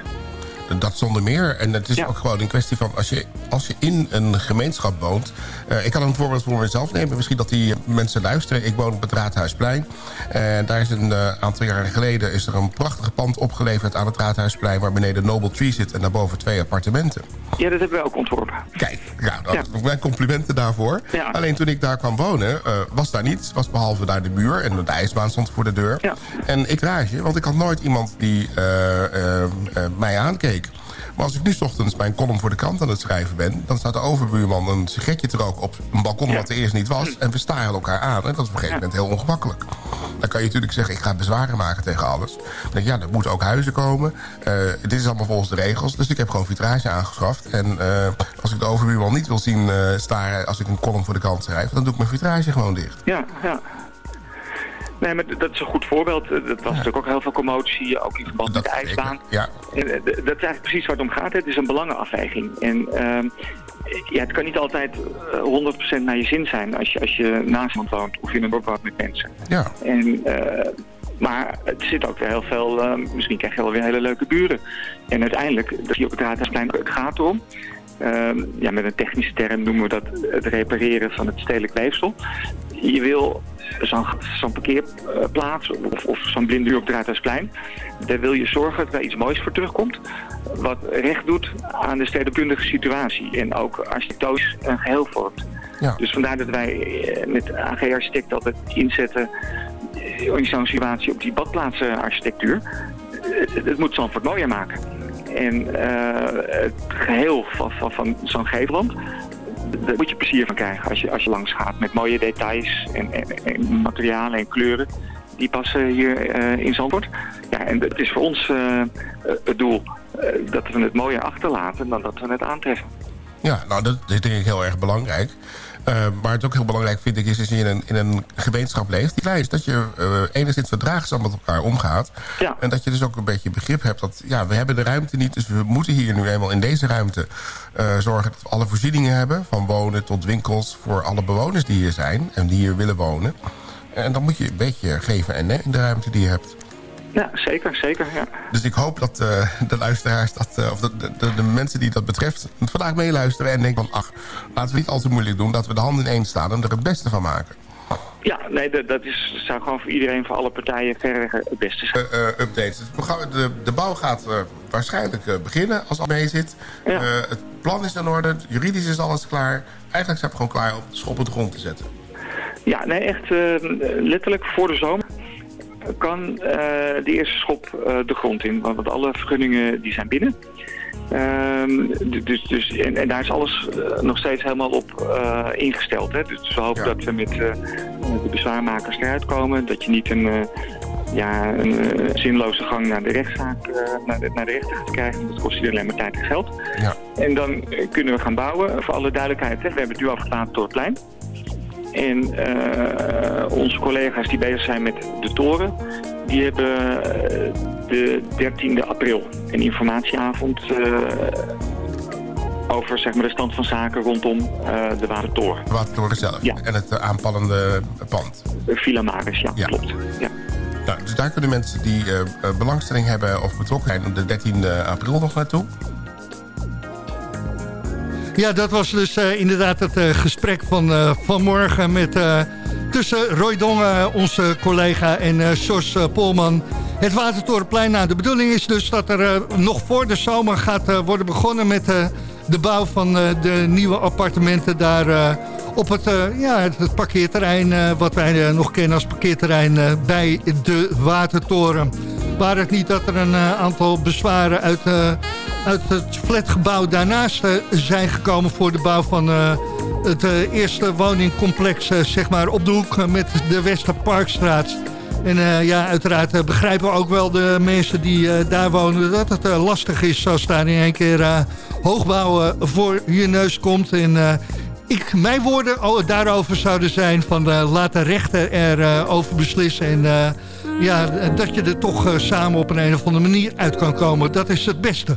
Dat zonder meer. En het is ook gewoon een kwestie van... als je, als je in een gemeenschap woont... eh, ik kan een voorbeeld voor mezelf nemen. Misschien dat die mensen luisteren. Ik woon op het Raadhuisplein. En daar is een eh, aantal jaren geleden... is er een prachtig pand opgeleverd aan het Raadhuisplein... waar beneden Noble Tree zit en daarboven twee appartementen. Ja, dat hebben we ook ontworpen. Kijk, ja, dat, mijn complimenten daarvoor. Alleen toen ik daar kwam wonen, eh, was daar niets. Was behalve daar de muur en de ijsbaan stond voor de deur. En ik rage, want ik had nooit iemand die eh, eh, mij aankeek. Maar als ik nu ochtends mijn column voor de krant aan het schrijven ben... dan staat de overbuurman een sigaretje te roken op een balkon wat er eerst niet was... en we staren elkaar aan. En dat is op een gegeven moment heel ongemakkelijk. Dan kan je natuurlijk zeggen, ik ga bezwaren maken tegen alles. Dan denk ik, ja, er moeten ook huizen komen. Eh, dit is allemaal volgens de regels. Dus ik heb gewoon vitrage aangeschaft. En eh, als ik de overbuurman niet wil zien eh, staren... als ik een column voor de krant schrijf... dan doe ik mijn vitrage gewoon dicht. Ja, ja. Nee, maar dat is een goed voorbeeld. Eh, Dat was natuurlijk ook heel veel commotie, ook in verband met de ijsbaan. Ja. En, eh, dat is eigenlijk precies waar het om gaat. Het is een belangenafweging. En ehm, ja, het kan niet altijd eh, 100% naar je zin zijn als je, als je naast iemand woont of in een dorp woont met mensen. Ja. En, eh, maar het zit ook weer heel veel, eh, misschien krijg je wel weer hele leuke buren. En uiteindelijk, dat zie je op het Raadhuisplein, het gaat erom. ehm, ja, met een technische term noemen we dat het repareren van het stedelijk weefsel. Je wil zo'n zo'n parkeerplaats of, of zo'n blinde op het Raadhuisplein. Daar wil je zorgen dat er iets moois voor terugkomt. Wat recht doet aan de stedenkundige situatie. En ook architectonisch een geheel vormt. Ja. Dus vandaar dat wij eh, met AG Architect altijd inzetten eh, in zo'n situatie op die badplaatsenarchitectuur. Het, het moet Zandvoort mooier maken. En eh, het geheel van, van, van zo'n gevelland, daar moet je plezier van krijgen als je, als je langs gaat. Met mooie details en, en, en materialen en kleuren. Die passen hier eh, in Zandvoort. Ja, en het is voor ons eh, het doel eh, dat we het mooier achterlaten dan dat we het aantreffen. Ja, nou, dat is denk ik heel erg belangrijk. Uh, maar het ook heel belangrijk vind ik is, is dat je in een, in een gemeenschap leeft. Die klein is dat je uh, enigszins verdraagzaam met elkaar omgaat. Ja. En dat je dus ook een beetje begrip hebt dat ja, we hebben de ruimte niet. Dus we moeten hier nu eenmaal in deze ruimte uh, zorgen dat we alle voorzieningen hebben. Van wonen tot winkels voor alle bewoners die hier zijn en die hier willen wonen. En dan moet je een beetje geven en nemen in de ruimte die je hebt. Ja, zeker, zeker, ja. Dus ik hoop dat uh, de luisteraars, dat, uh, of de, de, de, mensen die dat betreft... vandaag meeluisteren en denken van... ach, laten we niet al te moeilijk doen... dat we de handen in één staan en er het beste van maken. Ja, nee, dat, dat is, zou gewoon voor iedereen, voor alle partijen verreweg het beste zijn. Uh, updates. Het programma, de, de bouw gaat waarschijnlijk beginnen als al mee zit. Ja. het plan is in orde, juridisch is alles klaar. Eigenlijk zijn we gewoon klaar om de schop op de grond te zetten. Ja, nee, echt letterlijk voor de zomer kan uh, de eerste schop uh, de grond in. Want alle vergunningen die zijn binnen. Um, dus, dus, en, en, daar is alles uh, nog steeds helemaal op ingesteld. Hè? Dus we hopen ja. dat we met de bezwaarmakers eruit komen. Dat je niet een, ja, een zinloze gang naar de rechtszaak, naar de, naar, de, rechter gaat krijgen. Dat kost je alleen maar tijd en geld. Ja. En dan kunnen we gaan bouwen. Voor alle duidelijkheid, hè? we hebben het nu afgelaten door het plein. En uh, onze collega's die bezig zijn met de toren, die hebben uh, de 13e april een informatieavond uh, over zeg maar, de stand van zaken rondom de Watertoren. De Watertoren zelf ja. en het aanpallende pand. Villa Maris, ja, ja. klopt. Ja. Nou, dus daar kunnen mensen die belangstelling hebben of betrokken zijn op de 13e april nog naartoe. Ja, dat was dus uh, inderdaad het uh, gesprek van uh, vanmorgen met, tussen Roy Dongen, onze collega, en uh, Jos Polman. Het Watertorenplein. Nou, de bedoeling is dus dat er nog voor de zomer gaat worden begonnen met de bouw van de nieuwe appartementen daar op het, ja, het, het parkeerterrein, wat wij nog kennen als parkeerterrein bij de Watertoren. Waar het niet dat er een aantal bezwaren uit uit het flatgebouw daarnaast uh, zijn gekomen voor de bouw van uh, het uh, eerste woningcomplex zeg maar op de hoek met de Westerparkstraat. En ja, uiteraard begrijpen we ook wel de mensen die daar wonen dat het lastig is als daar in één keer hoogbouwen voor je neus komt. En ik, mijn woorden daarover zouden zijn van laat de rechter erover over beslissen en ja, dat je er toch samen op een, een of andere manier uit kan komen. Dat is het beste.